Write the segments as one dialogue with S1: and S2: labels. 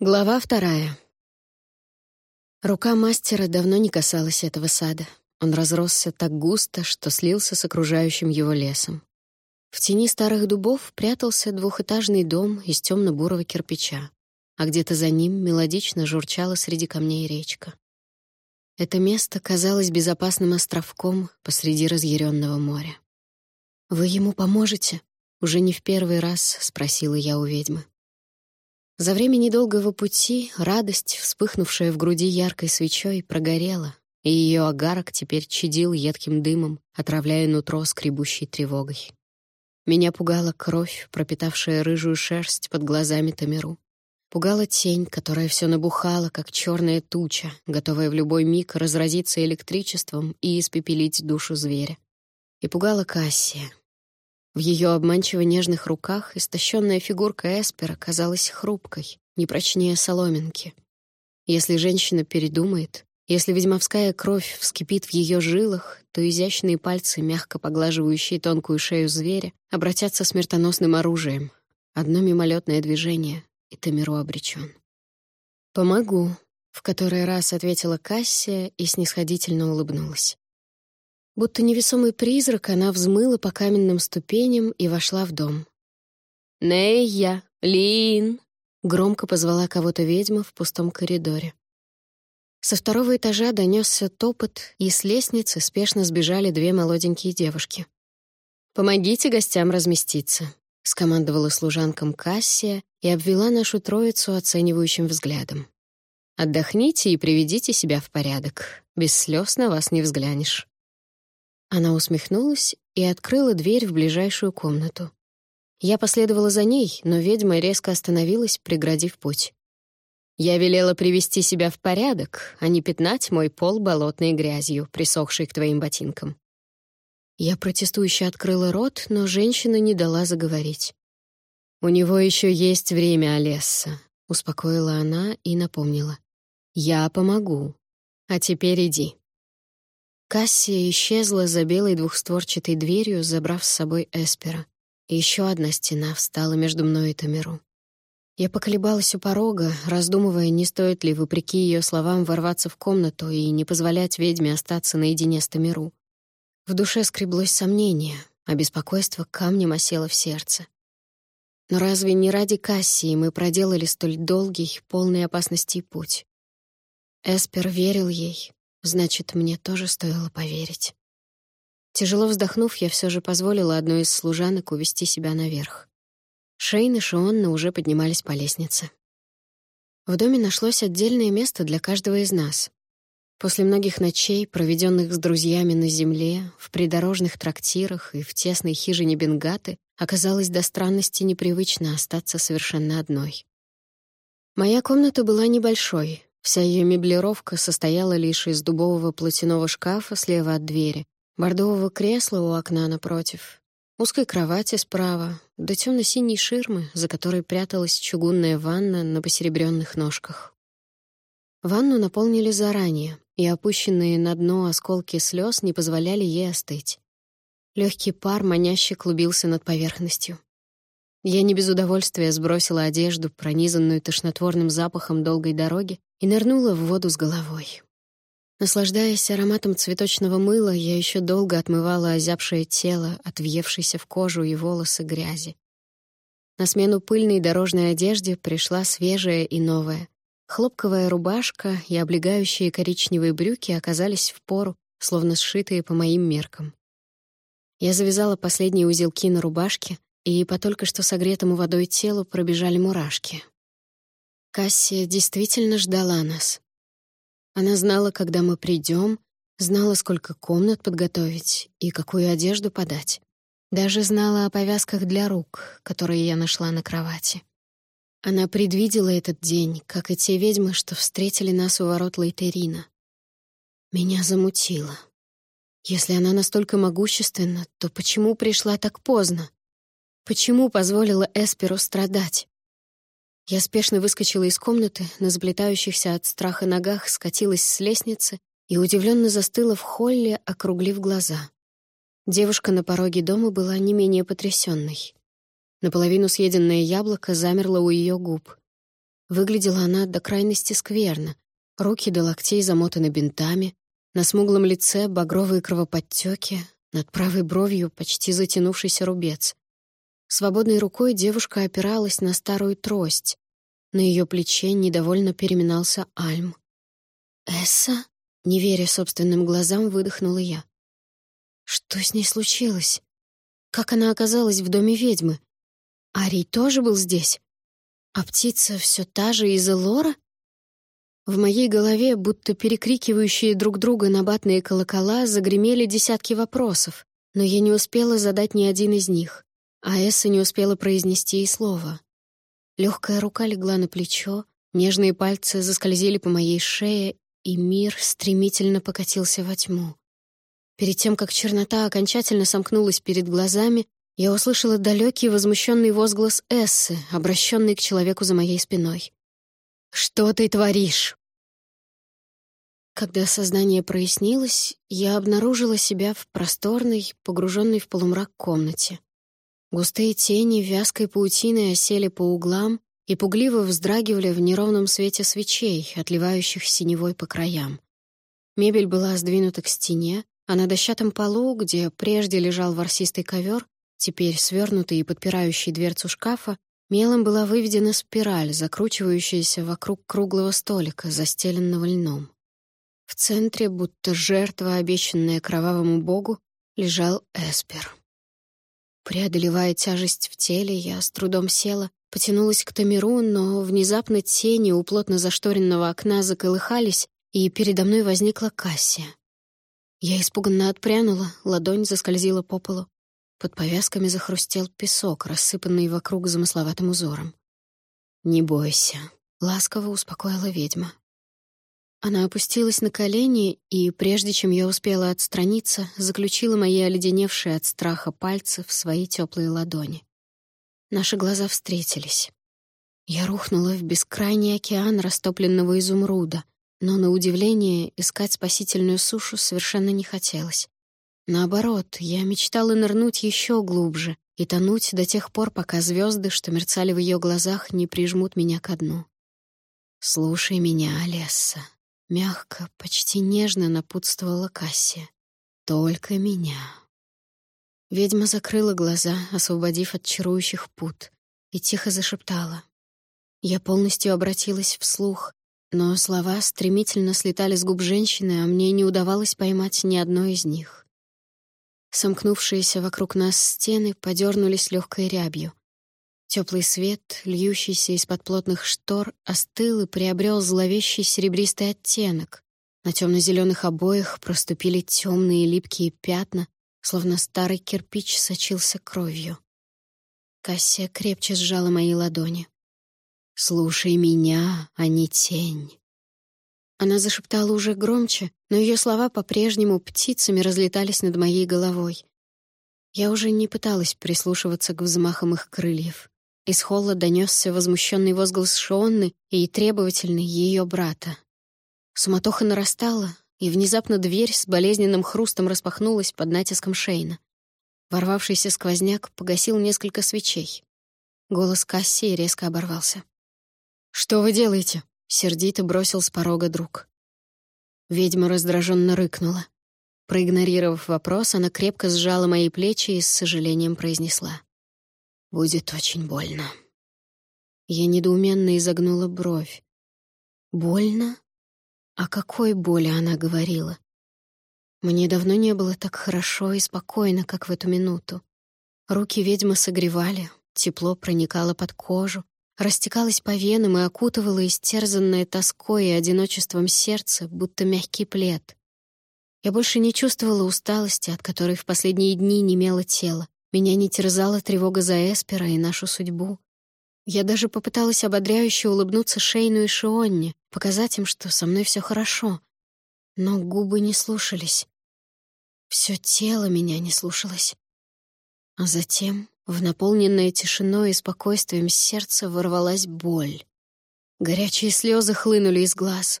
S1: Глава вторая. Рука мастера давно не касалась этого сада. Он разросся так густо, что слился с окружающим его лесом. В тени старых дубов прятался двухэтажный дом из темно-бурого кирпича, а где-то за ним мелодично журчала среди камней речка. Это место казалось безопасным островком посреди разъяренного моря. «Вы ему поможете?» — уже не в первый раз спросила я у ведьмы. За время недолгого пути радость, вспыхнувшая в груди яркой свечой, прогорела, и ее огарок теперь чадил едким дымом, отравляя нутро скребущей тревогой. Меня пугала кровь, пропитавшая рыжую шерсть под глазами Тамиру. Пугала тень, которая все набухала, как черная туча, готовая в любой миг разразиться электричеством и испепелить душу зверя. И пугала Кассия, в ее обманчиво нежных руках истощенная фигурка Эспера казалась хрупкой, не прочнее соломинки. Если женщина передумает, если ведьмовская кровь вскипит в ее жилах, то изящные пальцы, мягко поглаживающие тонкую шею зверя, обратятся смертоносным оружием. Одно мимолетное движение, и Тамиру обречен. «Помогу», — в который раз ответила Кассия и снисходительно улыбнулась. Будто невесомый призрак, она взмыла по каменным ступеням и вошла в дом. «Нейя! Лин!» — громко позвала кого-то ведьма в пустом коридоре. Со второго этажа донесся топот, и с лестницы спешно сбежали две молоденькие девушки. «Помогите гостям разместиться», — скомандовала служанкам Кассия и обвела нашу троицу оценивающим взглядом. «Отдохните и приведите себя в порядок. Без слез на вас не взглянешь». Она усмехнулась и открыла дверь в ближайшую комнату. Я последовала за ней, но ведьма резко остановилась, преградив путь. Я велела привести себя в порядок, а не пятнать мой пол болотной грязью, присохшей к твоим ботинкам. Я протестующе открыла рот, но женщина не дала заговорить. «У него еще есть время, Олесса», — успокоила она и напомнила. «Я помогу. А теперь иди». Кассия исчезла за белой двухстворчатой дверью, забрав с собой Эспера. И еще одна стена встала между мной и Тамиру. Я поколебалась у порога, раздумывая, не стоит ли, вопреки ее словам, ворваться в комнату и не позволять ведьме остаться наедине с Тамиру. В душе скреблось сомнение, а беспокойство камнем осело в сердце. Но разве не ради Кассии мы проделали столь долгий, полный опасностей путь? Эспер верил ей, Значит, мне тоже стоило поверить. Тяжело вздохнув, я все же позволила одной из служанок увести себя наверх. Шейн и Шионна уже поднимались по лестнице. В доме нашлось отдельное место для каждого из нас. После многих ночей, проведенных с друзьями на земле, в придорожных трактирах и в тесной хижине Бенгаты, оказалось до странности непривычно остаться совершенно одной. Моя комната была небольшой, Вся ее меблировка состояла лишь из дубового платяного шкафа слева от двери, бордового кресла у окна напротив, узкой кровати справа, до темно-синей ширмы, за которой пряталась чугунная ванна на посеребренных ножках. Ванну наполнили заранее, и опущенные на дно осколки слез не позволяли ей остыть. Легкий пар маняще клубился над поверхностью. Я не без удовольствия сбросила одежду, пронизанную тошнотворным запахом долгой дороги, и нырнула в воду с головой. Наслаждаясь ароматом цветочного мыла, я еще долго отмывала озябшее тело от въевшейся в кожу и волосы грязи. На смену пыльной дорожной одежде пришла свежая и новая. Хлопковая рубашка и облегающие коричневые брюки оказались в пору, словно сшитые по моим меркам. Я завязала последние узелки на рубашке, и по только что согретому водой телу пробежали мурашки. Кассия действительно ждала нас. Она знала, когда мы придем, знала, сколько комнат подготовить и какую одежду подать. Даже знала о повязках для рук, которые я нашла на кровати. Она предвидела этот день, как и те ведьмы, что встретили нас у ворот Лейтерина. Меня замутило. Если она настолько могущественна, то почему пришла так поздно? Почему позволила Эсперу страдать? Я спешно выскочила из комнаты, на заплетающихся от страха ногах скатилась с лестницы и удивленно застыла в холле, округлив глаза. Девушка на пороге дома была не менее потрясенной. Наполовину съеденное яблоко замерло у ее губ. Выглядела она до крайности скверно. Руки до локтей замотаны бинтами, на смуглом лице багровые кровоподтеки, над правой бровью почти затянувшийся рубец. Свободной рукой девушка опиралась на старую трость. На ее плече недовольно переминался Альм. «Эсса?» — не веря собственным глазам, выдохнула я. «Что с ней случилось? Как она оказалась в доме ведьмы? Арий тоже был здесь? А птица все та же из Элора?» В моей голове, будто перекрикивающие друг друга набатные колокола, загремели десятки вопросов, но я не успела задать ни один из них, а Эсса не успела произнести и слова. Легкая рука легла на плечо, нежные пальцы заскользили по моей шее, и мир стремительно покатился во тьму. Перед тем, как чернота окончательно сомкнулась перед глазами, я услышала далекий возмущенный возглас Эссы, обращенный к человеку за моей спиной. «Что ты творишь?» Когда сознание прояснилось, я обнаружила себя в просторной, погруженной в полумрак комнате. Густые тени вязкой паутиной осели по углам и пугливо вздрагивали в неровном свете свечей, отливающих синевой по краям. Мебель была сдвинута к стене, а на дощатом полу, где прежде лежал ворсистый ковер, теперь свернутый и подпирающий дверцу шкафа, мелом была выведена спираль, закручивающаяся вокруг круглого столика, застеленного льном. В центре, будто жертва, обещанная кровавому богу, лежал Эспер. Преодолевая тяжесть в теле, я с трудом села, потянулась к Тамиру, но внезапно тени у плотно зашторенного окна заколыхались, и передо мной возникла Кассия. Я испуганно отпрянула, ладонь заскользила по полу. Под повязками захрустел песок, рассыпанный вокруг замысловатым узором. «Не бойся», — ласково успокоила ведьма. Она опустилась на колени и, прежде чем я успела отстраниться, заключила мои оледеневшие от страха пальцы в свои теплые ладони. Наши глаза встретились. Я рухнула в бескрайний океан растопленного изумруда, но, на удивление, искать спасительную сушу совершенно не хотелось. Наоборот, я мечтала нырнуть еще глубже и тонуть до тех пор, пока звезды, что мерцали в ее глазах, не прижмут меня ко дну. «Слушай меня, Алесса», Мягко, почти нежно напутствовала Кассия. «Только меня». Ведьма закрыла глаза, освободив от чарующих пут, и тихо зашептала. Я полностью обратилась вслух, но слова стремительно слетали с губ женщины, а мне не удавалось поймать ни одной из них. Сомкнувшиеся вокруг нас стены подернулись легкой рябью. Теплый свет, льющийся из-под плотных штор, остыл и приобрел зловещий серебристый оттенок. На темно-зеленых обоях проступили темные липкие пятна, словно старый кирпич сочился кровью. Кассия крепче сжала мои ладони. «Слушай меня, а не тень». Она зашептала уже громче, но ее слова по-прежнему птицами разлетались над моей головой. Я уже не пыталась прислушиваться к взмахам их крыльев. Из холла донесся возмущенный возглас Шонны и требовательный ее брата. Суматоха нарастала, и внезапно дверь с болезненным хрустом распахнулась под натиском Шейна. Ворвавшийся сквозняк погасил несколько свечей. Голос Кассии резко оборвался. «Что вы делаете?» — сердито бросил с порога друг. Ведьма раздраженно рыкнула. Проигнорировав вопрос, она крепко сжала мои плечи и с сожалением произнесла. Будет очень больно. Я недоуменно изогнула бровь. Больно? О какой боли она говорила? Мне давно не было так хорошо и спокойно, как в эту минуту. Руки ведьмы согревали, тепло проникало под кожу, растекалось по венам и окутывало истерзанное тоской и одиночеством сердце, будто мягкий плед. Я больше не чувствовала усталости, от которой в последние дни немело тело. Меня не терзала тревога за Эспера и нашу судьбу. Я даже попыталась ободряюще улыбнуться Шейну и Шионне, показать им, что со мной все хорошо. Но губы не слушались. Все тело меня не слушалось. А затем в наполненное тишиной и спокойствием сердце ворвалась боль. Горячие слезы хлынули из глаз.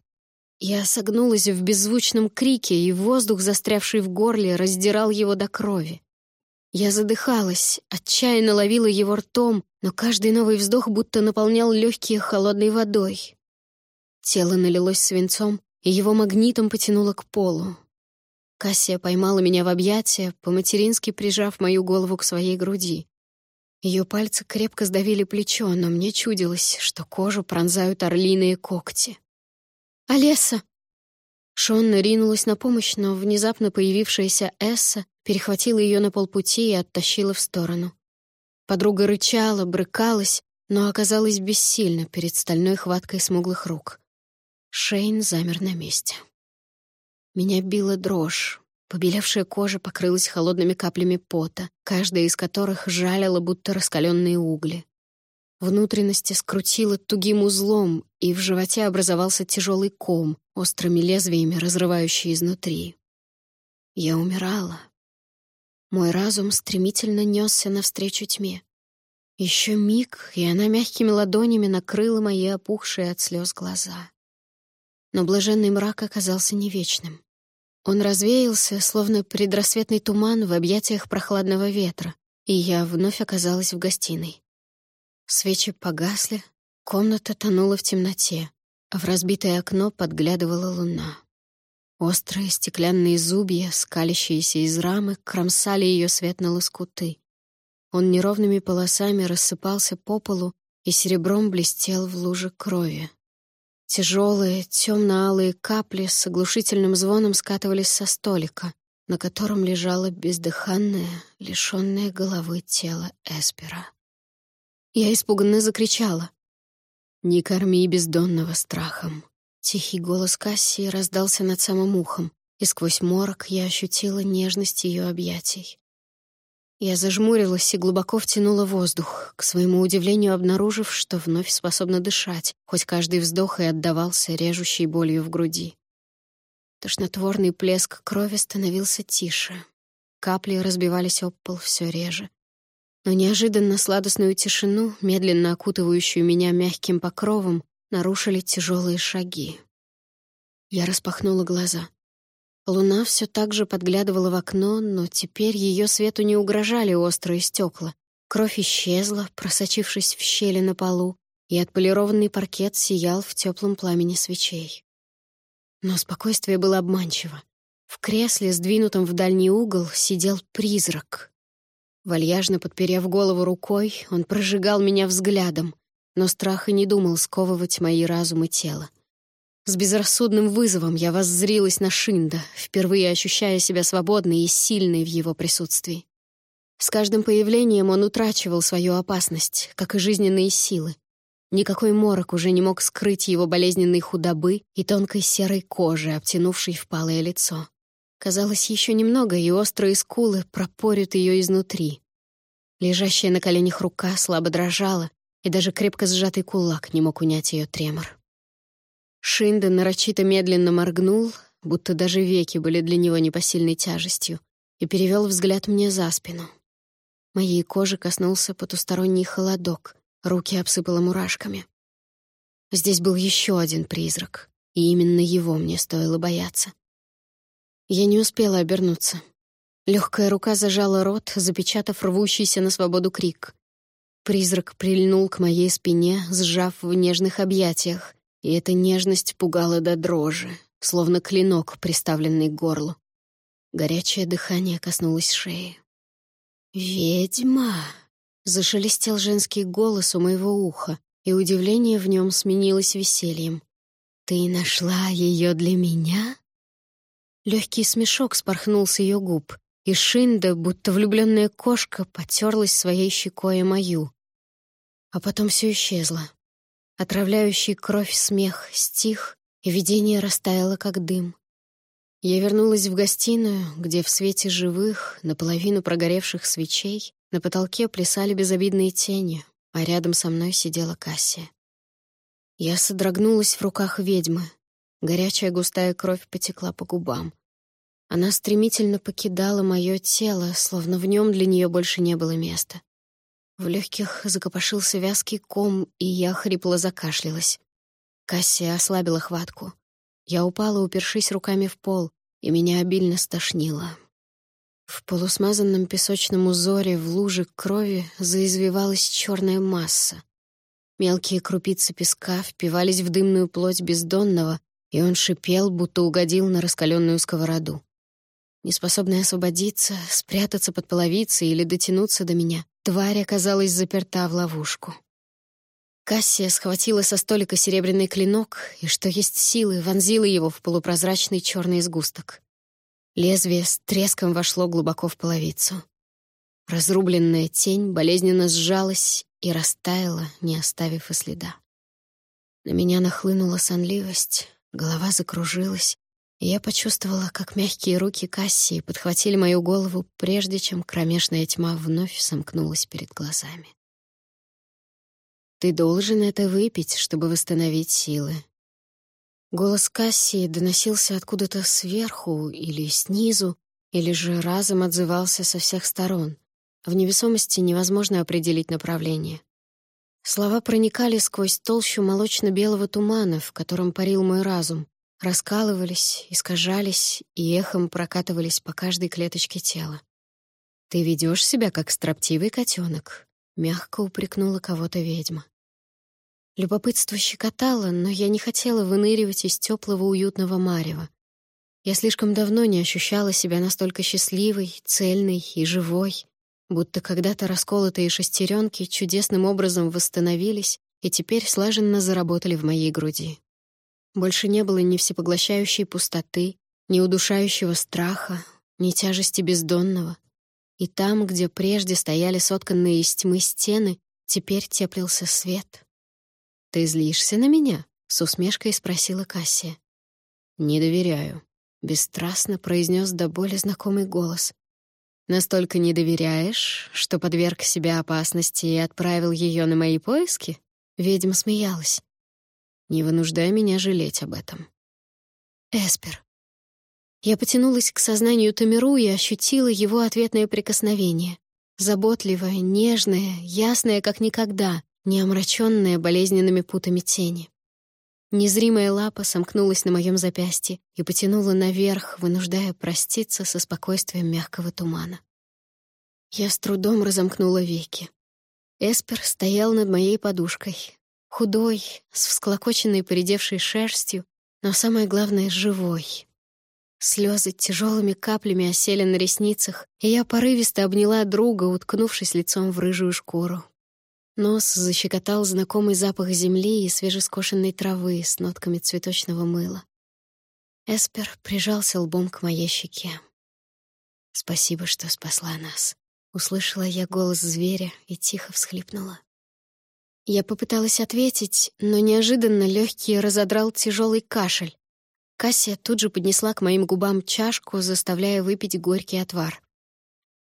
S1: Я согнулась в беззвучном крике, и воздух, застрявший в горле, раздирал его до крови. Я задыхалась, отчаянно ловила его ртом, но каждый новый вздох будто наполнял легкие холодной водой. Тело налилось свинцом, и его магнитом потянуло к полу. Кассия поймала меня в объятия, по-матерински прижав мою голову к своей груди. Ее пальцы крепко сдавили плечо, но мне чудилось, что кожу пронзают орлиные когти. «Олеса!» Шонна ринулась на помощь, но внезапно появившаяся Эсса перехватила ее на полпути и оттащила в сторону. Подруга рычала, брыкалась, но оказалась бессильна перед стальной хваткой смуглых рук. Шейн замер на месте. Меня била дрожь. Побелевшая кожа покрылась холодными каплями пота, каждая из которых жалила, будто раскаленные угли. Внутренности скрутило тугим узлом, и в животе образовался тяжелый ком, острыми лезвиями разрывающий изнутри. Я умирала. Мой разум стремительно несся навстречу тьме. Еще миг, и она мягкими ладонями накрыла мои опухшие от слез глаза. Но блаженный мрак оказался не вечным. Он развеялся, словно предрассветный туман в объятиях прохладного ветра, и я вновь оказалась в гостиной. Свечи погасли, комната тонула в темноте, а в разбитое окно подглядывала луна. Острые стеклянные зубья, скалящиеся из рамы, кромсали ее свет на лоскуты. Он неровными полосами рассыпался по полу и серебром блестел в луже крови. Тяжелые, темно-алые капли с оглушительным звоном скатывались со столика, на котором лежало бездыханное, лишенное головы тело Эспера. Я испуганно закричала. «Не корми бездонного страхом». Тихий голос Кассии раздался над самым ухом, и сквозь морок я ощутила нежность ее объятий. Я зажмурилась и глубоко втянула воздух, к своему удивлению обнаружив, что вновь способна дышать, хоть каждый вздох и отдавался режущей болью в груди. Тошнотворный плеск крови становился тише. Капли разбивались об пол все реже. Но неожиданно сладостную тишину, медленно окутывающую меня мягким покровом, нарушили тяжелые шаги. Я распахнула глаза. Луна все так же подглядывала в окно, но теперь ее свету не угрожали острые стекла. Кровь исчезла, просочившись в щели на полу, и отполированный паркет сиял в теплом пламени свечей. Но спокойствие было обманчиво. В кресле, сдвинутом в дальний угол, сидел призрак. Вальяжно подперев голову рукой, он прожигал меня взглядом, но страх и не думал сковывать мои разум и тело. С безрассудным вызовом я воззрилась на Шинда, впервые ощущая себя свободной и сильной в его присутствии. С каждым появлением он утрачивал свою опасность, как и жизненные силы. Никакой морок уже не мог скрыть его болезненной худобы и тонкой серой кожи, обтянувшей впалое лицо. Казалось, еще немного, и острые скулы пропорят ее изнутри. Лежащая на коленях рука слабо дрожала, и даже крепко сжатый кулак не мог унять ее тремор. Шинда нарочито медленно моргнул, будто даже веки были для него непосильной тяжестью, и перевел взгляд мне за спину. Моей кожи коснулся потусторонний холодок, руки обсыпало мурашками. Здесь был еще один призрак, и именно его мне стоило бояться. Я не успела обернуться. Легкая рука зажала рот, запечатав рвущийся на свободу крик. Призрак прильнул к моей спине, сжав в нежных объятиях, и эта нежность пугала до дрожи, словно клинок, приставленный к горлу. Горячее дыхание коснулось шеи. «Ведьма!» — зашелестел женский голос у моего уха, и удивление в нем сменилось весельем. «Ты нашла ее для меня?» Легкий смешок спорхнул с ее губ, и Шинда, будто влюбленная кошка, потерлась своей щекой мою. А потом все исчезло. Отравляющий кровь смех стих, и видение растаяло, как дым. Я вернулась в гостиную, где в свете живых, наполовину прогоревших свечей, на потолке плясали безобидные тени, а рядом со мной сидела Кассия. Я содрогнулась в руках ведьмы. Горячая густая кровь потекла по губам. Она стремительно покидала мое тело, словно в нем для нее больше не было места. В легких закопошился вязкий ком, и я хрипло закашлялась. Кассия ослабила хватку. Я упала, упершись руками в пол, и меня обильно стошнило. В полусмазанном песочном узоре в луже крови заизвивалась черная масса. Мелкие крупицы песка впивались в дымную плоть бездонного, и он шипел, будто угодил на раскаленную сковороду. Неспособная освободиться, спрятаться под половицей или дотянуться до меня, тварь оказалась заперта в ловушку. Кассия схватила со столика серебряный клинок и, что есть силы, вонзила его в полупрозрачный черный сгусток. Лезвие с треском вошло глубоко в половицу. Разрубленная тень болезненно сжалась и растаяла, не оставив и следа. На меня нахлынула сонливость, голова закружилась, я почувствовала, как мягкие руки Кассии подхватили мою голову, прежде чем кромешная тьма вновь сомкнулась перед глазами. «Ты должен это выпить, чтобы восстановить силы», Голос Кассии доносился откуда-то сверху или снизу, или же разом отзывался со всех сторон. В невесомости невозможно определить направление. Слова проникали сквозь толщу молочно-белого тумана, в котором парил мой разум, раскалывались, искажались и эхом прокатывались по каждой клеточке тела. «Ты ведешь себя, как строптивый котенок», — мягко упрекнула кого-то ведьма. Любопытство щекотало, но я не хотела выныривать из теплого уютного марева. Я слишком давно не ощущала себя настолько счастливой, цельной и живой, будто когда-то расколотые шестеренки чудесным образом восстановились и теперь слаженно заработали в моей груди. Больше не было ни всепоглощающей пустоты, ни удушающего страха, ни тяжести бездонного. И там, где прежде стояли сотканные из тьмы стены, теперь теплился свет — «Ты злишься на меня?» — с усмешкой спросила Кассия. «Не доверяю», — бесстрастно произнес до боли знакомый голос. «Настолько не доверяешь, что подверг себя опасности и отправил ее на мои поиски?» Ведьма смеялась. «Не вынуждай меня жалеть об этом». «Эспер». Я потянулась к сознанию Тамиру и ощутила его ответное прикосновение. Заботливое, нежное, ясное, как никогда, не омраченная болезненными путами тени. Незримая лапа сомкнулась на моем запястье и потянула наверх, вынуждая проститься со спокойствием мягкого тумана. Я с трудом разомкнула веки. Эспер стоял над моей подушкой. Худой, с всклокоченной поредевшей шерстью, но самое главное — живой. Слезы тяжелыми каплями осели на ресницах, и я порывисто обняла друга, уткнувшись лицом в рыжую шкуру. Нос защекотал знакомый запах земли и свежескошенной травы с нотками цветочного мыла. Эспер прижался лбом к моей щеке. «Спасибо, что спасла нас», — услышала я голос зверя и тихо всхлипнула. Я попыталась ответить, но неожиданно легкий разодрал тяжелый кашель. Кассия тут же поднесла к моим губам чашку, заставляя выпить горький отвар.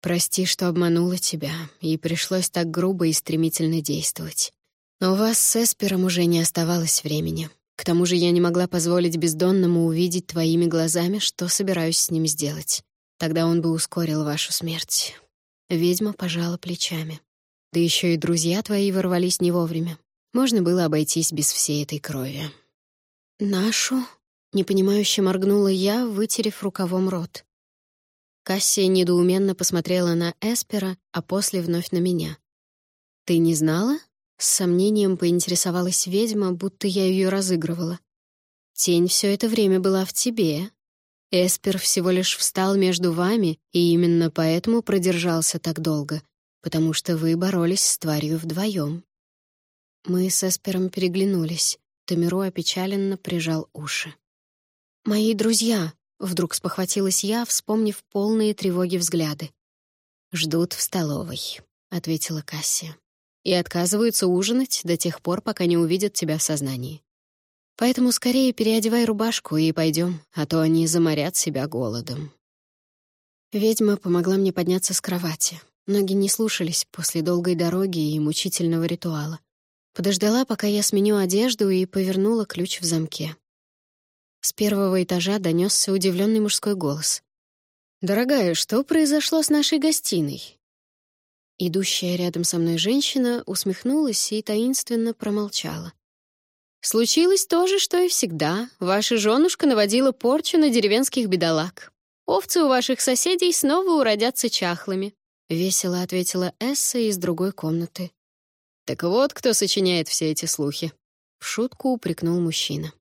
S1: Прости, что обманула тебя, и пришлось так грубо и стремительно действовать. Но у вас с Эспером уже не оставалось времени. К тому же я не могла позволить бездонному увидеть твоими глазами, что собираюсь с ним сделать. Тогда он бы ускорил вашу смерть. Ведьма пожала плечами. Да еще и друзья твои ворвались не вовремя. Можно было обойтись без всей этой крови. «Нашу?» — непонимающе моргнула я, вытерев рукавом рот. Кассия недоуменно посмотрела на Эспера, а после вновь на меня. «Ты не знала?» — с сомнением поинтересовалась ведьма, будто я ее разыгрывала. «Тень все это время была в тебе. Эспер всего лишь встал между вами, и именно поэтому продержался так долго, потому что вы боролись с тварью вдвоем. Мы с Эспером переглянулись. Тамиру опечаленно прижал уши. «Мои друзья!» Вдруг спохватилась я, вспомнив полные тревоги взгляды. «Ждут в столовой», — ответила Кассия. «И отказываются ужинать до тех пор, пока не увидят тебя в сознании. Поэтому скорее переодевай рубашку и пойдем, а то они заморят себя голодом». Ведьма помогла мне подняться с кровати. Ноги не слушались после долгой дороги и мучительного ритуала. Подождала, пока я сменю одежду, и повернула ключ в замке. С первого этажа донесся удивленный мужской голос. «Дорогая, что произошло с нашей гостиной?» Идущая рядом со мной женщина усмехнулась и таинственно промолчала. «Случилось то же, что и всегда. Ваша женушка наводила порчу на деревенских бедолаг. Овцы у ваших соседей снова уродятся чахлыми», — весело ответила Эсса из другой комнаты. «Так вот, кто сочиняет все эти слухи», — в шутку упрекнул мужчина.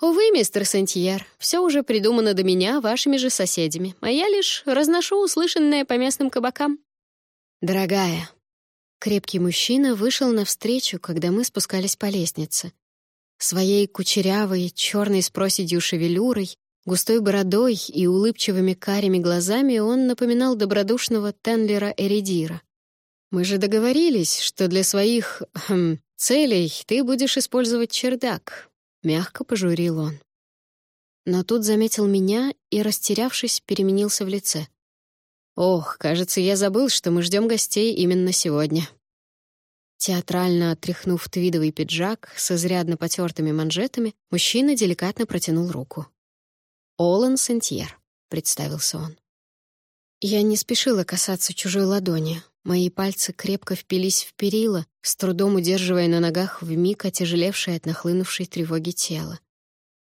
S1: «Увы, мистер Сентьер, все уже придумано до меня вашими же соседями, а я лишь разношу услышанное по местным кабакам». «Дорогая», крепкий мужчина вышел навстречу, когда мы спускались по лестнице. Своей кучерявой, черной с проседью шевелюрой, густой бородой и улыбчивыми карими глазами он напоминал добродушного Тенлера Эридира. «Мы же договорились, что для своих хм, целей ты будешь использовать чердак, — мягко пожурил он. Но тут заметил меня и, растерявшись, переменился в лице. «Ох, кажется, я забыл, что мы ждем гостей именно сегодня». Театрально отряхнув твидовый пиджак с изрядно потертыми манжетами, мужчина деликатно протянул руку. «Олан Сентьер», — представился он. Я не спешила касаться чужой ладони. Мои пальцы крепко впились в перила, с трудом удерживая на ногах вмиг отяжелевшее от нахлынувшей тревоги тело.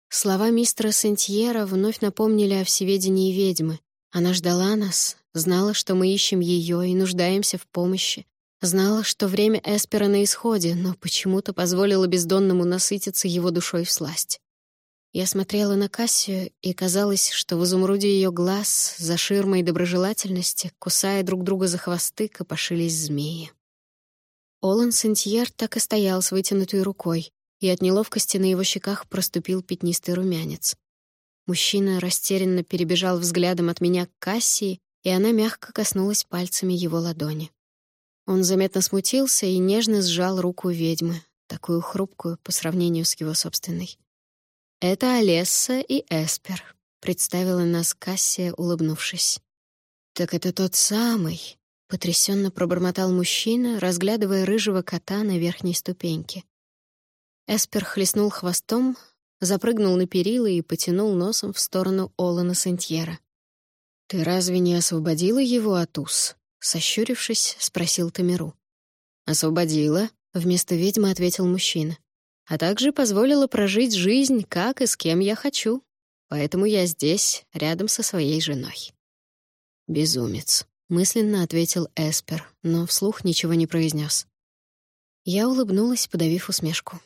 S1: Слова мистера Сентьера вновь напомнили о всеведении ведьмы. Она ждала нас, знала, что мы ищем ее и нуждаемся в помощи, знала, что время Эспера на исходе, но почему-то позволила бездонному насытиться его душой в сласть. Я смотрела на Кассию, и казалось, что в изумруде ее глаз, за ширмой доброжелательности, кусая друг друга за хвосты, копошились змеи. Олан Сентьер так и стоял с вытянутой рукой, и от неловкости на его щеках проступил пятнистый румянец. Мужчина растерянно перебежал взглядом от меня к Кассии, и она мягко коснулась пальцами его ладони. Он заметно смутился и нежно сжал руку ведьмы, такую хрупкую по сравнению с его собственной. «Это Олесса и Эспер», — представила нас Кассия, улыбнувшись. «Так это тот самый», — потрясенно пробормотал мужчина, разглядывая рыжего кота на верхней ступеньке. Эспер хлестнул хвостом, запрыгнул на перила и потянул носом в сторону Олана Сентьера. «Ты разве не освободила его от уз?» — сощурившись, спросил Тамиру. «Освободила», — вместо ведьмы ответил мужчина а также позволила прожить жизнь, как и с кем я хочу. Поэтому я здесь, рядом со своей женой. «Безумец», — мысленно ответил Эспер, но вслух ничего не произнес. Я улыбнулась, подавив усмешку.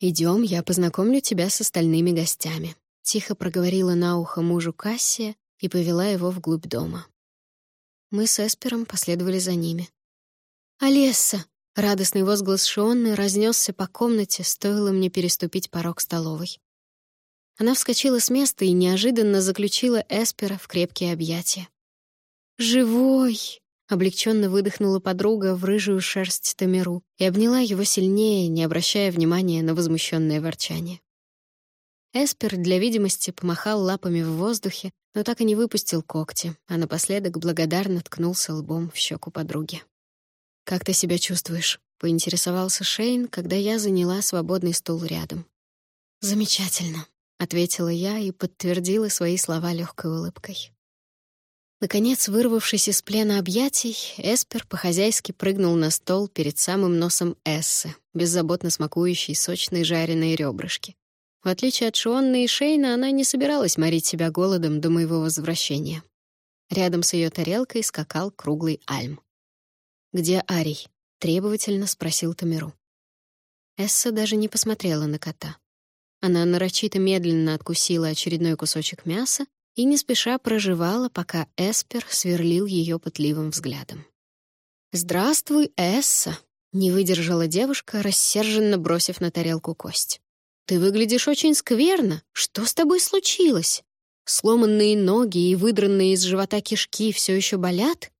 S1: «Идем, я познакомлю тебя с остальными гостями», — тихо проговорила на ухо мужу Кассия и повела его вглубь дома. Мы с Эспером последовали за ними. «Алесса!» Радостный возглас Шионны разнесся по комнате, стоило мне переступить порог столовой. Она вскочила с места и неожиданно заключила Эспера в крепкие объятия. «Живой!» — облегченно выдохнула подруга в рыжую шерсть Тамеру и обняла его сильнее, не обращая внимания на возмущенное ворчание. Эспер для видимости помахал лапами в воздухе, но так и не выпустил когти, а напоследок благодарно ткнулся лбом в щеку подруги. «Как ты себя чувствуешь?» — поинтересовался Шейн, когда я заняла свободный стул рядом. «Замечательно», — ответила я и подтвердила свои слова легкой улыбкой. Наконец, вырвавшись из плена объятий, Эспер по-хозяйски прыгнул на стол перед самым носом Эссы, беззаботно смакующей сочные жареные ребрышки. В отличие от Шионны и Шейна, она не собиралась морить себя голодом до моего возвращения. Рядом с ее тарелкой скакал круглый альм. «Где Арий?» — требовательно спросил Тамиру. Эсса даже не посмотрела на кота. Она нарочито медленно откусила очередной кусочек мяса и не спеша проживала, пока Эспер сверлил ее пытливым взглядом. «Здравствуй, Эсса!» — не выдержала девушка, рассерженно бросив на тарелку кость. «Ты выглядишь очень скверно. Что с тобой случилось? Сломанные ноги и выдранные из живота кишки все еще болят?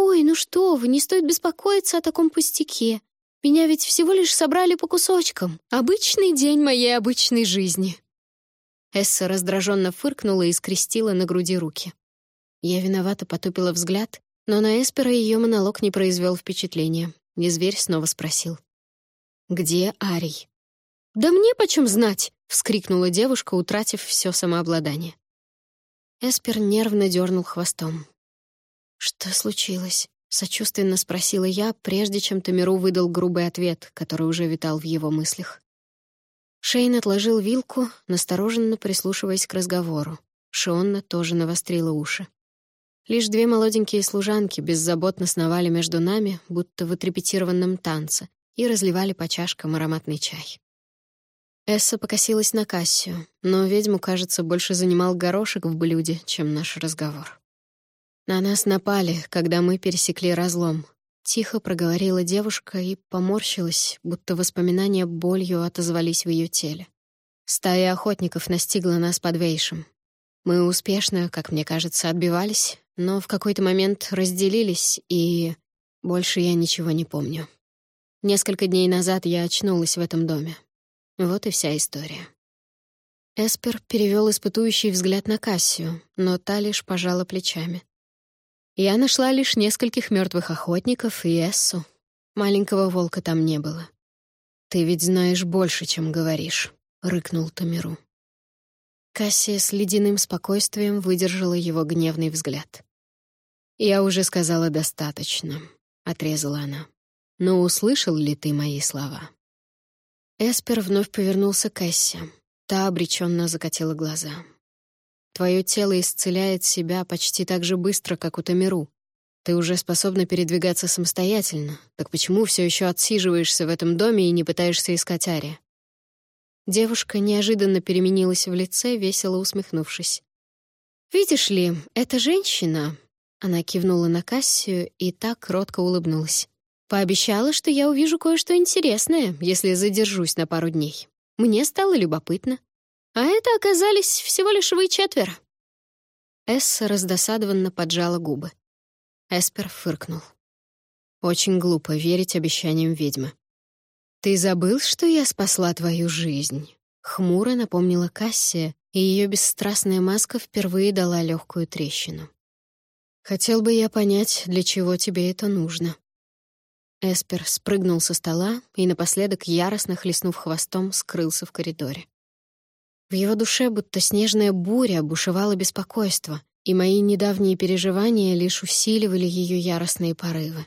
S1: «Ой, ну что вы, не стоит беспокоиться о таком пустяке. Меня ведь всего лишь собрали по кусочкам. Обычный день моей обычной жизни». Эсса раздраженно фыркнула и скрестила на груди руки. Я виновато потупила взгляд, но на Эспера ее монолог не произвел впечатления. И зверь снова спросил. «Где Арий?» «Да мне почем знать!» — вскрикнула девушка, утратив все самообладание. Эспер нервно дернул хвостом. «Что случилось?» — сочувственно спросила я, прежде чем Тамиру выдал грубый ответ, который уже витал в его мыслях. Шейн отложил вилку, настороженно прислушиваясь к разговору. Шионна тоже навострила уши. Лишь две молоденькие служанки беззаботно сновали между нами, будто в отрепетированном танце, и разливали по чашкам ароматный чай. Эсса покосилась на Кассию, но ведьму, кажется, больше занимал горошек в блюде, чем наш разговор. На нас напали, когда мы пересекли разлом. Тихо проговорила девушка и поморщилась, будто воспоминания болью отозвались в ее теле. Стая охотников настигла нас под Вейшем. Мы успешно, как мне кажется, отбивались, но в какой-то момент разделились, и больше я ничего не помню. Несколько дней назад я очнулась в этом доме. Вот и вся история. Эспер перевел испытующий взгляд на Кассию, но та лишь пожала плечами. Я нашла лишь нескольких мертвых охотников и Эссу. Маленького волка там не было. «Ты ведь знаешь больше, чем говоришь», — рыкнул Тамиру. Кассия с ледяным спокойствием выдержала его гневный взгляд. «Я уже сказала достаточно», — отрезала она. «Но услышал ли ты мои слова?» Эспер вновь повернулся к Кассе. Та обреченно закатила глаза. «Твое тело исцеляет себя почти так же быстро, как у Тамиру. Ты уже способна передвигаться самостоятельно, так почему все еще отсиживаешься в этом доме и не пытаешься искать Ари?» Девушка неожиданно переменилась в лице, весело усмехнувшись. «Видишь ли, эта женщина...» Она кивнула на Кассию и так кротко улыбнулась. «Пообещала, что я увижу кое-что интересное, если задержусь на пару дней. Мне стало любопытно. А это оказались всего лишь вы четверо». Эсса раздосадованно поджала губы. Эспер фыркнул. «Очень глупо верить обещаниям ведьмы. «Ты забыл, что я спасла твою жизнь?» Хмуро напомнила Кассия, и ее бесстрастная маска впервые дала легкую трещину. «Хотел бы я понять, для чего тебе это нужно». Эспер спрыгнул со стола и напоследок, яростно хлестнув хвостом, скрылся в коридоре. В его душе будто снежная буря бушевало беспокойство, и мои недавние переживания лишь усиливали ее яростные порывы.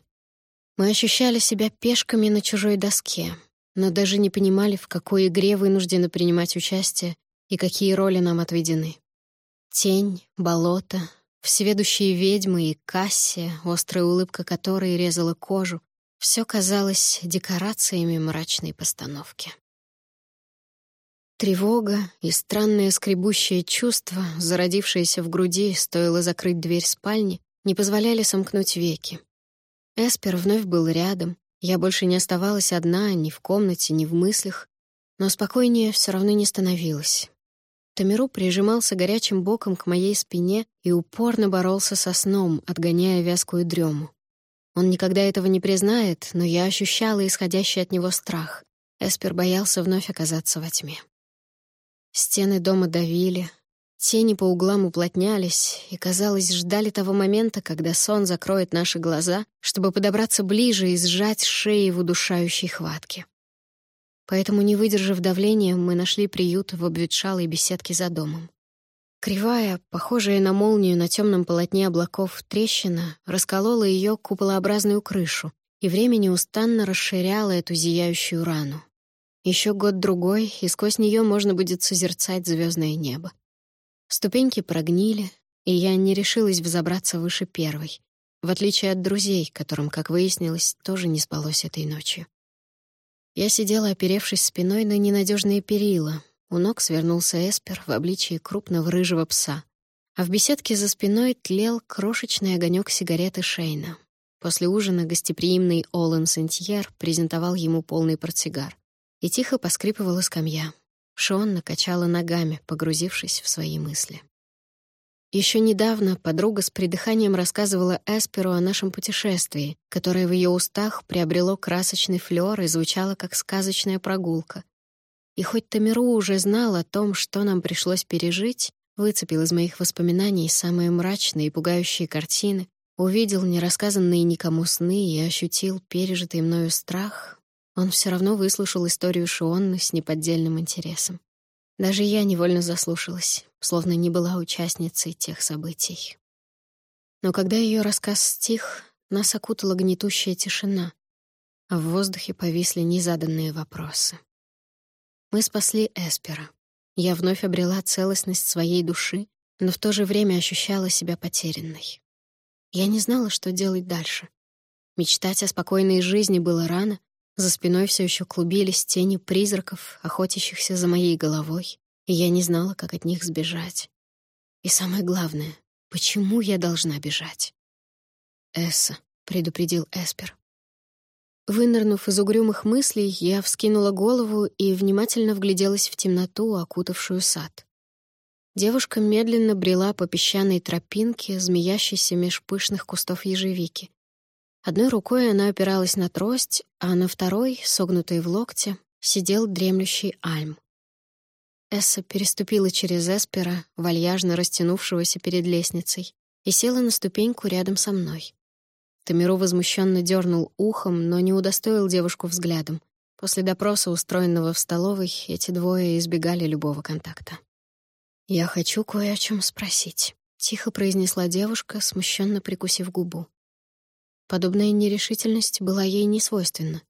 S1: Мы ощущали себя пешками на чужой доске, но даже не понимали, в какой игре вынуждены принимать участие и какие роли нам отведены. Тень, болото, всеведущие ведьмы и Кассия, острая улыбка которой резала кожу, все казалось декорациями мрачной постановки. Тревога и странное скребущее чувство, зародившееся в груди, стоило закрыть дверь спальни, не позволяли сомкнуть веки. Эспер вновь был рядом. Я больше не оставалась одна ни в комнате, ни в мыслях, но спокойнее все равно не становилось. Тамиру прижимался горячим боком к моей спине и упорно боролся со сном, отгоняя вязкую дрему. Он никогда этого не признает, но я ощущала исходящий от него страх. Эспер боялся вновь оказаться во тьме. Стены дома давили, Тени по углам уплотнялись и, казалось, ждали того момента, когда сон закроет наши глаза, чтобы подобраться ближе и сжать шеи в удушающей хватке. Поэтому, не выдержав давления, мы нашли приют в обветшалой беседке за домом. Кривая, похожая на молнию на темном полотне облаков, трещина расколола ее куполообразную крышу, и время неустанно расширяло эту зияющую рану. Еще год-другой, и сквозь нее можно будет созерцать звездное небо. Ступеньки прогнили, и я не решилась взобраться выше первой, в отличие от друзей, которым, как выяснилось, тоже не спалось этой ночью. Я сидела, оперевшись спиной на ненадежные перила. У ног свернулся Эспер в обличии крупного рыжего пса, а в беседке за спиной тлел крошечный огонек сигареты Шейна. После ужина гостеприимный Олен Сентьер презентовал ему полный портсигар. И тихо поскрипывала скамья. Шон накачала ногами, погрузившись в свои мысли. Еще недавно подруга с придыханием рассказывала Эсперу о нашем путешествии, которое в ее устах приобрело красочный флёр и звучало как сказочная прогулка. И хоть Тамиру уже знал о том, что нам пришлось пережить, выцепил из моих воспоминаний самые мрачные и пугающие картины, увидел нерассказанные никому сны и ощутил пережитый мною страх, он все равно выслушал историю Шионны с неподдельным интересом. Даже я невольно заслушалась, словно не была участницей тех событий. Но когда ее рассказ стих, нас окутала гнетущая тишина, а в воздухе повисли незаданные вопросы. Мы спасли Эспера. Я вновь обрела целостность своей души, но в то же время ощущала себя потерянной. Я не знала, что делать дальше. Мечтать о спокойной жизни было рано, за спиной все еще клубились тени призраков, охотящихся за моей головой, и я не знала, как от них сбежать. И самое главное, почему я должна бежать? «Эсса», — предупредил Эспер. Вынырнув из угрюмых мыслей, я вскинула голову и внимательно вгляделась в темноту, окутавшую сад. Девушка медленно брела по песчаной тропинке, змеящейся меж пышных кустов ежевики. Одной рукой она опиралась на трость, а на второй, согнутой в локте, сидел дремлющий Альм. Эсса переступила через Эспера, вальяжно растянувшегося перед лестницей, и села на ступеньку рядом со мной. Тамиру возмущенно дернул ухом, но не удостоил девушку взглядом. После допроса, устроенного в столовой, эти двое избегали любого контакта. «Я хочу кое о чем спросить», — тихо произнесла девушка, смущенно прикусив губу. Подобная нерешительность была ей не свойственна.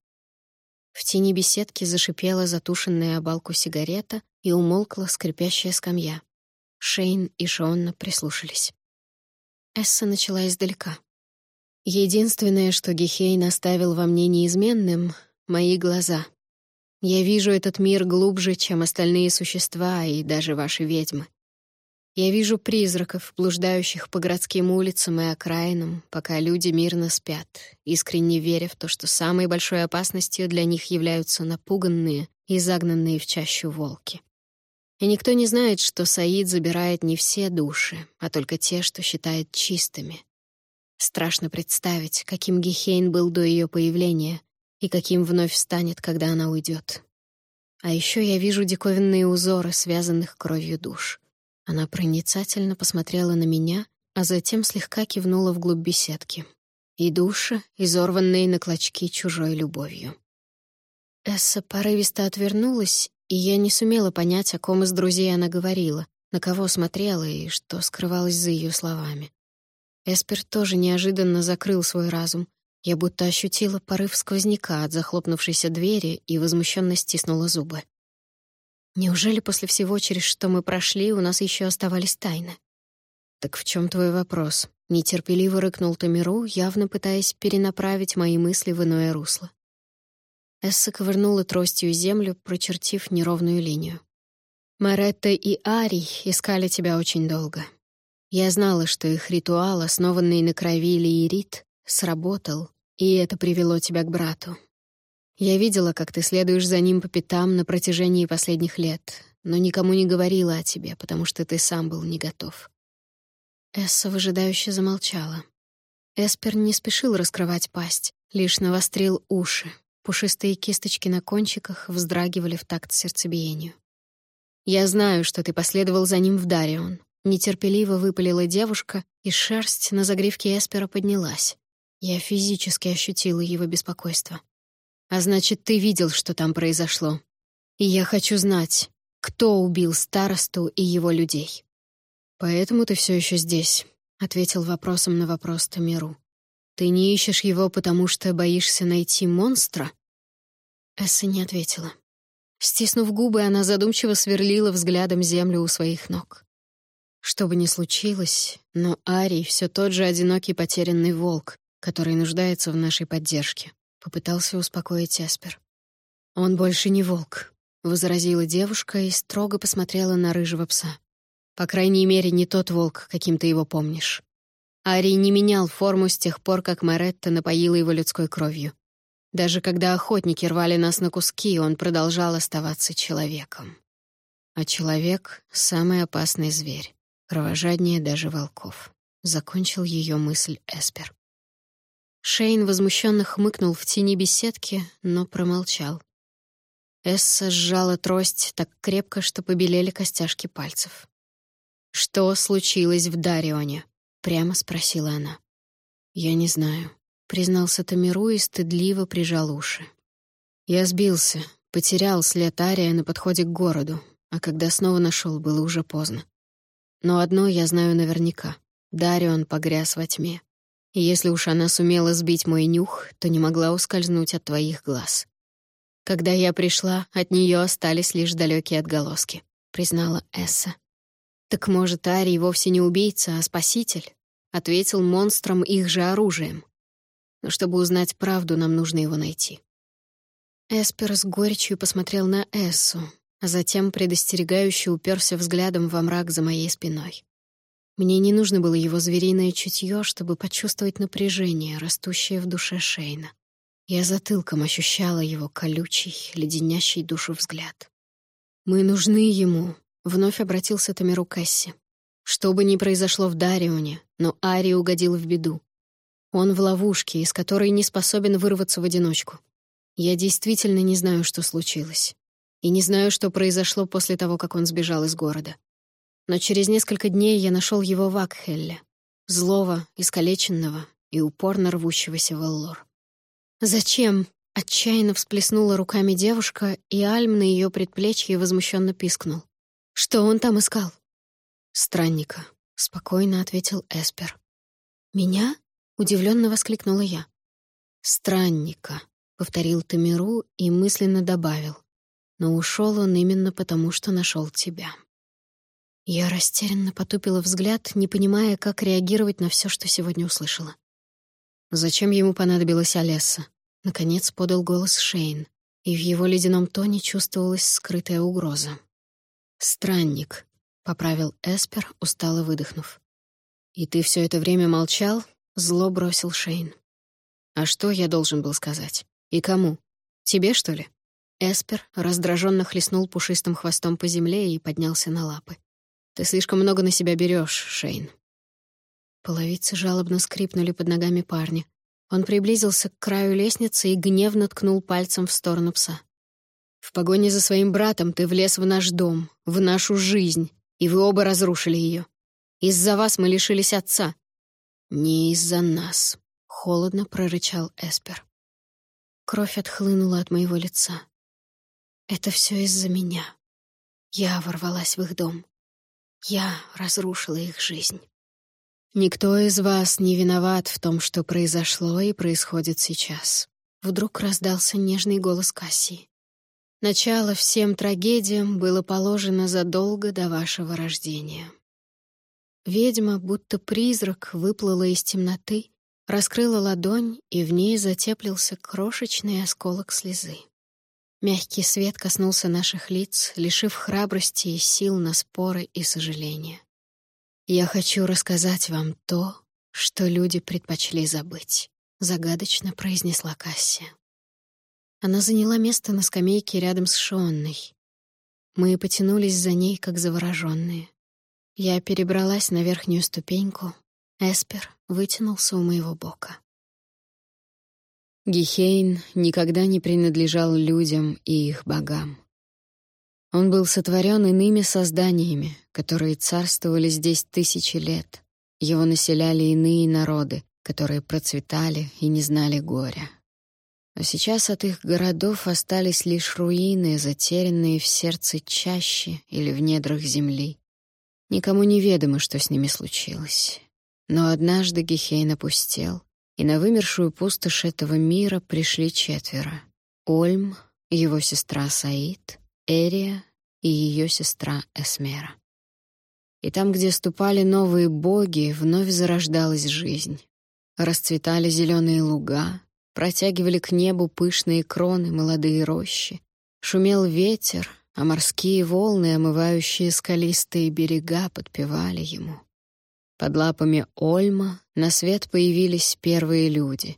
S1: В тени беседки зашипела затушенная обалку сигарета и умолкла скрипящая скамья. Шейн и Шонна прислушались. Эсса начала издалека. «Единственное, что Гехейн оставил во мне неизменным — мои глаза. Я вижу этот мир глубже, чем остальные существа и даже ваши ведьмы. Я вижу призраков, блуждающих по городским улицам и окраинам, пока люди мирно спят, искренне веря в то, что самой большой опасностью для них являются напуганные и загнанные в чащу волки. И никто не знает, что Саид забирает не все души, а только те, что считает чистыми. Страшно представить, каким Гехейн был до ее появления и каким вновь станет, когда она уйдет. А еще я вижу диковинные узоры, связанных кровью душ. Она проницательно посмотрела на меня, а затем слегка кивнула вглубь беседки. И души, изорванные на клочки чужой любовью. Эсса порывисто отвернулась, и я не сумела понять, о ком из друзей она говорила, на кого смотрела и что скрывалось за ее словами. Эспер тоже неожиданно закрыл свой разум. Я будто ощутила порыв сквозняка от захлопнувшейся двери и возмущенно стиснула зубы. Неужели после всего, через что мы прошли, у нас еще оставались тайны? Так в чем твой вопрос? Нетерпеливо рыкнул Тамиру, явно пытаясь перенаправить мои мысли в иное русло. Эсса ковырнула тростью землю, прочертив неровную линию. Маретта и Арий искали тебя очень долго. Я знала, что их ритуал, основанный на крови Лиерит, сработал, и это привело тебя к брату. Я видела, как ты следуешь за ним по пятам на протяжении последних лет, но никому не говорила о тебе, потому что ты сам был не готов». Эсса выжидающе замолчала. Эспер не спешил раскрывать пасть, лишь навострил уши. Пушистые кисточки на кончиках вздрагивали в такт сердцебиению. «Я знаю, что ты последовал за ним в Дарион», — нетерпеливо выпалила девушка, и шерсть на загривке Эспера поднялась. Я физически ощутила его беспокойство. А значит, ты видел, что там произошло. И я хочу знать, кто убил старосту и его людей. Поэтому ты все еще здесь, ответил вопросом на вопрос Тамиру. Ты не ищешь его, потому что боишься найти монстра? Эсса не ответила. Стиснув губы, она задумчиво сверлила взглядом землю у своих ног. Что бы ни случилось, но Арий все тот же одинокий потерянный волк, который нуждается в нашей поддержке. Попытался успокоить Эспер. «Он больше не волк», — возразила девушка и строго посмотрела на рыжего пса. «По крайней мере, не тот волк, каким ты его помнишь. Ари не менял форму с тех пор, как Маретта напоила его людской кровью. Даже когда охотники рвали нас на куски, он продолжал оставаться человеком. А человек — самый опасный зверь, кровожаднее даже волков. Закончил ее мысль Эспер. Шейн возмущенно хмыкнул в тени беседки, но промолчал. Эсса сжала трость так крепко, что побелели костяшки пальцев. «Что случилось в Дарионе?» — прямо спросила она. «Я не знаю», — признался Тамиру и стыдливо прижал уши. «Я сбился, потерял след Ария на подходе к городу, а когда снова нашел, было уже поздно. Но одно я знаю наверняка — Дарион погряз во тьме. Если уж она сумела сбить мой нюх, то не могла ускользнуть от твоих глаз. Когда я пришла, от нее остались лишь далекие отголоски, признала Эсса. Так может, Арий вовсе не убийца, а спаситель? Ответил монстрам их же оружием. Но чтобы узнать правду, нам нужно его найти. Эспер с горечью посмотрел на Эссу, а затем предостерегающе уперся взглядом во мрак за моей спиной. Мне не нужно было его звериное чутье, чтобы почувствовать напряжение, растущее в душе Шейна. Я затылком ощущала его колючий, леденящий душу взгляд. «Мы нужны ему», — вновь обратился Тамиру Кэсси. «Что бы ни произошло в Дарионе, но Ари угодил в беду. Он в ловушке, из которой не способен вырваться в одиночку. Я действительно не знаю, что случилось. И не знаю, что произошло после того, как он сбежал из города. Но через несколько дней я нашел его в Акхелле. Злого, искалеченного и упорно рвущегося в Эллор. «Зачем?» — отчаянно всплеснула руками девушка, и Альм на ее предплечье возмущенно пискнул. «Что он там искал?» «Странника», — спокойно ответил Эспер. «Меня?» — удивленно воскликнула я. «Странника», повторил Тамиру и мысленно добавил. Но ушел он именно потому, что нашел тебя. Я растерянно потупила взгляд, не понимая, как реагировать на все, что сегодня услышала. Зачем ему понадобилась Олесса? Наконец подал голос Шейн, и в его ледяном тоне чувствовалась скрытая угроза. «Странник», — поправил Эспер, устало выдохнув. «И ты все это время молчал?» — зло бросил Шейн. «А что я должен был сказать?» «И кому? Тебе, что ли?» Эспер раздраженно хлестнул пушистым хвостом по земле и поднялся на лапы. «Ты слишком много на себя берешь, Шейн». Половицы жалобно скрипнули под ногами парня. Он приблизился к краю лестницы и гневно ткнул пальцем в сторону пса. «В погоне за своим братом ты влез в наш дом, в нашу жизнь, и вы оба разрушили ее. Из-за вас мы лишились отца». «Не из-за нас», — холодно прорычал Эспер. Кровь отхлынула от моего лица. Это все из-за меня. Я ворвалась в их дом. Я разрушила их жизнь. Никто из вас не виноват в том, что произошло и происходит сейчас. Вдруг раздался нежный голос Кассии. Начало всем трагедиям было положено задолго до вашего рождения. Ведьма, будто призрак, выплыла из темноты раскрыла ладонь, и в ней затеплился крошечный осколок слезы. Мягкий свет коснулся наших лиц, лишив храбрости и сил на споры и сожаления. «Я хочу рассказать вам то, что люди предпочли забыть», — загадочно произнесла Кассия. Она заняла место на скамейке рядом с Шонной. Мы потянулись за ней, как заворожённые. Я перебралась на верхнюю ступеньку, Эспер вытянулся у моего бока. Гихейн никогда не принадлежал людям и их богам. Он был сотворен иными созданиями, которые царствовали здесь тысячи лет. Его населяли иные народы, которые процветали и не знали горя. Но сейчас от их городов остались лишь руины, затерянные в сердце чаще или в недрах земли. Никому не ведомо, что с ними случилось. Но однажды Гехейн опустел, и на вымершую пустошь этого мира пришли четверо. Ольм, его сестра Саид, Эрия и ее сестра Эсмера. И там, где ступали новые боги, вновь зарождалась жизнь. Расцветали зеленые луга, протягивали к небу пышные кроны молодые рощи. Шумел ветер, а морские волны, омывающие скалистые берега, подпевали ему. Под лапами Ольма на свет появились первые люди.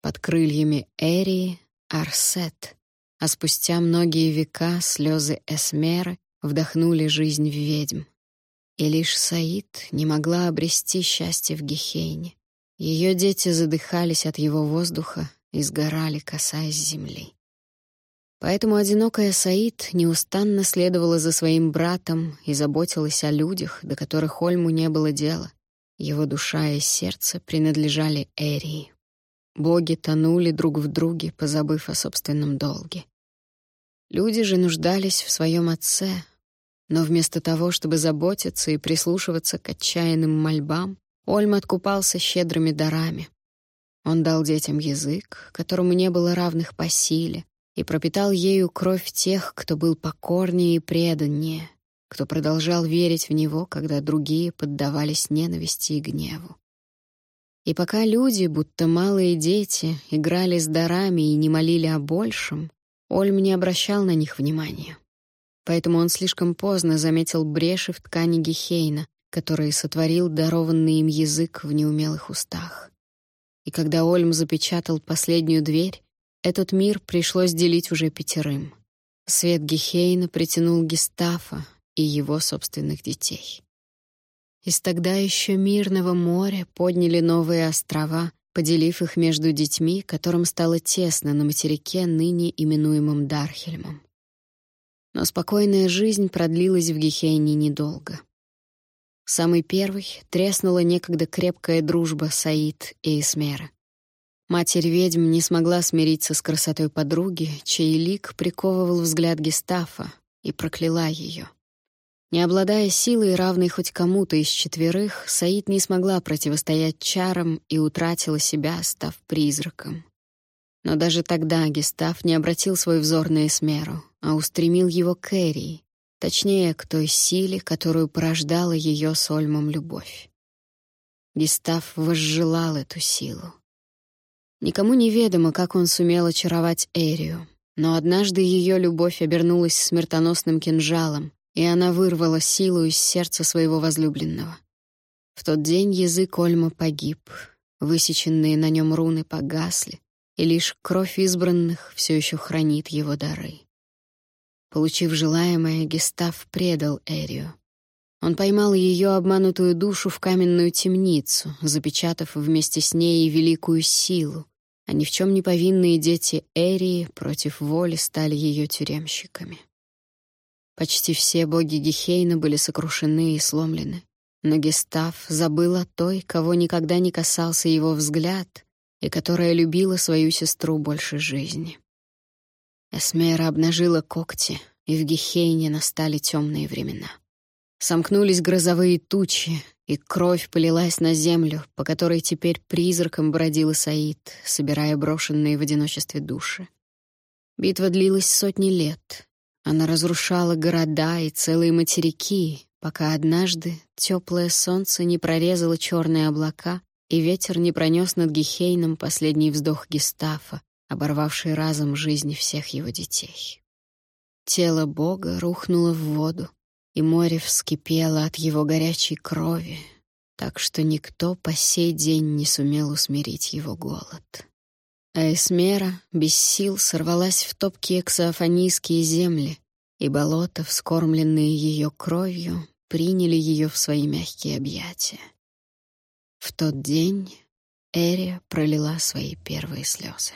S1: Под крыльями Эрии — Арсет, а спустя многие века слезы Эсмеры вдохнули жизнь в ведьм. И лишь Саид не могла обрести счастье в Гехейне. Ее дети задыхались от его воздуха и сгорали, касаясь земли. Поэтому одинокая Саид неустанно следовала за своим братом и заботилась о людях, до которых Ольму не было дела. Его душа и сердце принадлежали Эрии. Боги тонули друг в друге, позабыв о собственном долге. Люди же нуждались в своем отце, но вместо того, чтобы заботиться и прислушиваться к отчаянным мольбам, Ольм откупался щедрыми дарами. Он дал детям язык, которому не было равных по силе, и пропитал ею кровь тех, кто был покорнее и преданнее, кто продолжал верить в него, когда другие поддавались ненависти и гневу. И пока люди, будто малые дети, играли с дарами и не молили о большем, Ольм не обращал на них внимания. Поэтому он слишком поздно заметил бреши в ткани Гехейна, которые сотворил дарованный им язык в неумелых устах. И когда Ольм запечатал последнюю дверь, этот мир пришлось делить уже пятерым. Свет Гехейна притянул Гестафа и его собственных детей. Из тогда еще мирного моря подняли новые острова, поделив их между детьми, которым стало тесно на материке, ныне именуемом Дархельмом. Но спокойная жизнь продлилась в Гехейне недолго. Самый первый треснула некогда крепкая дружба Саид и Эсмера. Матерь ведьм не смогла смириться с красотой подруги, чей лик приковывал взгляд Гестафа, и прокляла ее. Не обладая силой, равной хоть кому-то из четверых, Саид не смогла противостоять чарам и утратила себя, став призраком. Но даже тогда Гестав не обратил свой взор на Эсмеру, а устремил его к Эрии, точнее, к той силе, которую порождала ее с Ольмом любовь. Гестав возжелал эту силу. Никому не ведомо, как он сумел очаровать Эрию, но однажды ее любовь обернулась смертоносным кинжалом, и она вырвала силу из сердца своего возлюбленного. В тот день язык Ольма погиб, высеченные на нем руны погасли, и лишь кровь избранных все еще хранит его дары. Получив желаемое, Гестав предал Эрию. Он поймал ее обманутую душу в каменную темницу, запечатав вместе с ней и великую силу, а ни в чем не повинные дети Эрии против воли стали ее тюремщиками. Почти все боги Гехейна были сокрушены и сломлены. Но Гестав забыл о той, кого никогда не касался его взгляд, и которая любила свою сестру больше жизни. Эсмера обнажила когти, и в Гехейне настали темные времена. Сомкнулись грозовые тучи, и кровь полилась на землю, по которой теперь призраком бродила Саид, собирая брошенные в одиночестве души. Битва длилась сотни лет, она разрушала города и целые материки, пока однажды теплое солнце не прорезало черные облака и ветер не пронес над Гехейном последний вздох Гестафа, оборвавший разом жизни всех его детей. Тело Бога рухнуло в воду, и море вскипело от его горячей крови, так что никто по сей день не сумел усмирить его голод а Эсмера без сил сорвалась в топкие ксафонийские земли, и болота, вскормленные ее кровью, приняли ее в свои мягкие объятия. В тот день Эрия пролила свои первые слезы.